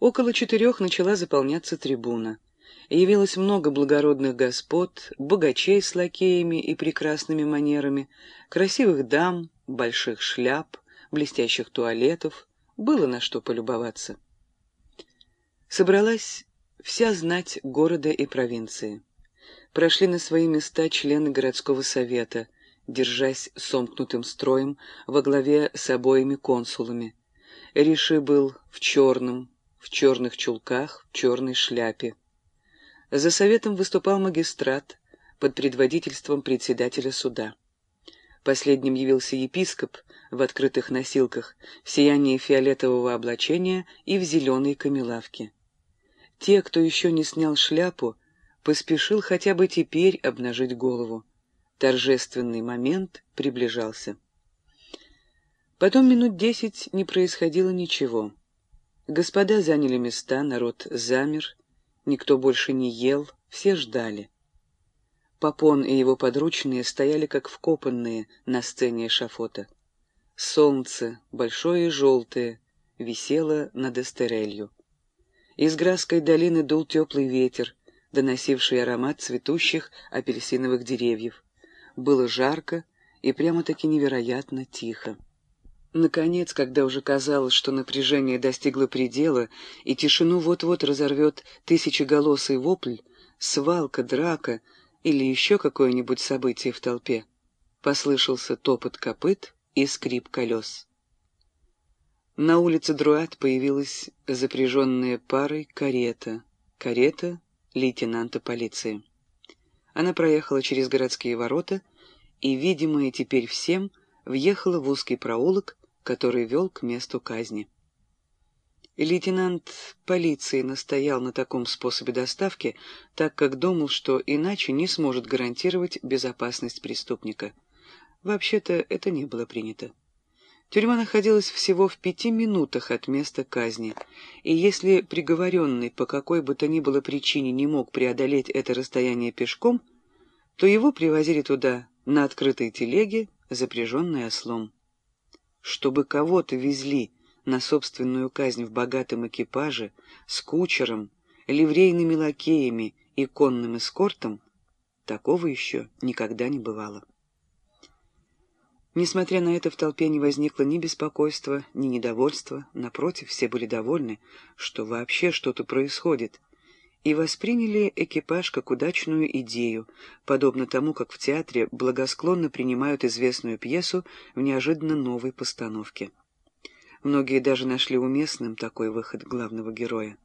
Около четырех начала заполняться трибуна. Явилось много благородных господ, богачей с лакеями и прекрасными манерами, красивых дам, больших шляп, блестящих туалетов. Было на что полюбоваться. Собралась вся знать города и провинции. Прошли на свои места члены городского совета, держась сомкнутым строем во главе с обоими консулами. Риши был в черном, в черных чулках, в черной шляпе. За советом выступал магистрат под предводительством председателя суда. Последним явился епископ в открытых носилках, в сиянии фиолетового облачения и в зеленой камелавке. Те, кто еще не снял шляпу, поспешил хотя бы теперь обнажить голову. Торжественный момент приближался. Потом минут десять не происходило ничего. Господа заняли места, народ замер, никто больше не ел, все ждали. Попон и его подручные стояли как вкопанные на сцене эшафота. Солнце, большое и желтое, висело над эстерелью. Из Градской долины дул теплый ветер, доносивший аромат цветущих апельсиновых деревьев. Было жарко и прямо-таки невероятно тихо. Наконец, когда уже казалось, что напряжение достигло предела, и тишину вот-вот разорвет тысячеголосый вопль, свалка, драка или еще какое-нибудь событие в толпе, послышался топот копыт и скрип колес. На улице Друат появилась запряженная парой карета, карета лейтенанта полиции. Она проехала через городские ворота и, видимая теперь всем, въехала в узкий проулок, который вел к месту казни. Лейтенант полиции настоял на таком способе доставки, так как думал, что иначе не сможет гарантировать безопасность преступника. Вообще-то это не было принято. Тюрьма находилась всего в пяти минутах от места казни, и если приговоренный по какой бы то ни было причине не мог преодолеть это расстояние пешком, то его привозили туда на открытой телеге, запряженной ослом. Чтобы кого-то везли на собственную казнь в богатом экипаже, с кучером, ливрейными лакеями и конным эскортом, такого еще никогда не бывало. Несмотря на это, в толпе не возникло ни беспокойства, ни недовольства, напротив, все были довольны, что вообще что-то происходит, и восприняли экипаж как удачную идею, подобно тому, как в театре благосклонно принимают известную пьесу в неожиданно новой постановке. Многие даже нашли уместным такой выход главного героя.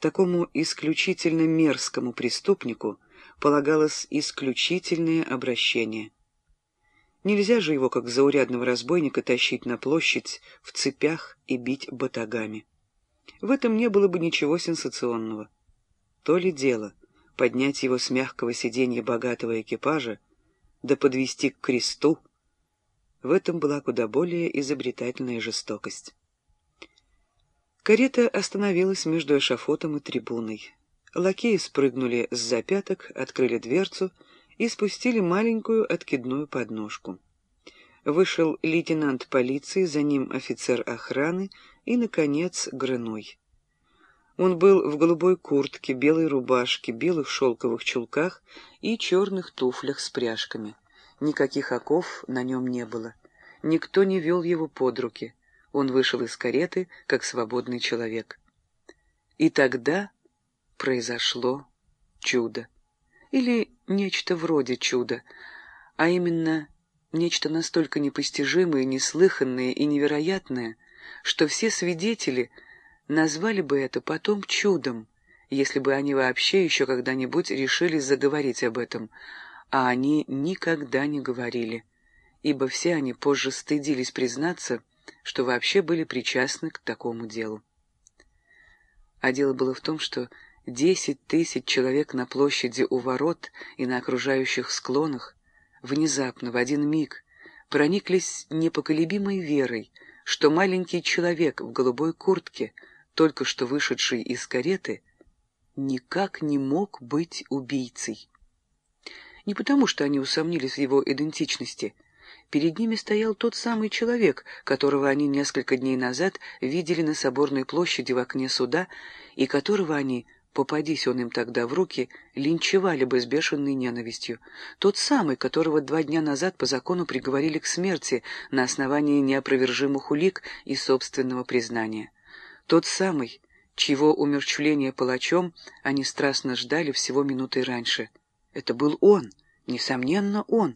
Такому исключительно мерзкому преступнику полагалось исключительное обращение. Нельзя же его, как заурядного разбойника, тащить на площадь в цепях и бить батагами. В этом не было бы ничего сенсационного. То ли дело поднять его с мягкого сиденья богатого экипажа, да подвести к кресту. В этом была куда более изобретательная жестокость. Карета остановилась между эшафотом и трибуной. Лакеи спрыгнули с запяток, открыли дверцу и спустили маленькую откидную подножку. Вышел лейтенант полиции, за ним офицер охраны и, наконец, Грыной. Он был в голубой куртке, белой рубашке, белых шелковых чулках и черных туфлях с пряжками. Никаких оков на нем не было. Никто не вел его под руки. Он вышел из кареты, как свободный человек. И тогда произошло чудо. Или нечто вроде чуда, а именно нечто настолько непостижимое, неслыханное и невероятное, что все свидетели — назвали бы это потом чудом, если бы они вообще еще когда-нибудь решили заговорить об этом, а они никогда не говорили, ибо все они позже стыдились признаться, что вообще были причастны к такому делу. А дело было в том, что десять тысяч человек на площади у ворот и на окружающих склонах внезапно, в один миг, прониклись непоколебимой верой, что маленький человек в голубой куртке — только что вышедший из кареты, никак не мог быть убийцей. Не потому, что они усомнились в его идентичности. Перед ними стоял тот самый человек, которого они несколько дней назад видели на Соборной площади в окне суда, и которого они, попадись он им тогда в руки, линчевали бы с бешеной ненавистью. Тот самый, которого два дня назад по закону приговорили к смерти на основании неопровержимых улик и собственного признания. Тот самый, чьего умерчвления палачом они страстно ждали всего минутой раньше. Это был он, несомненно он.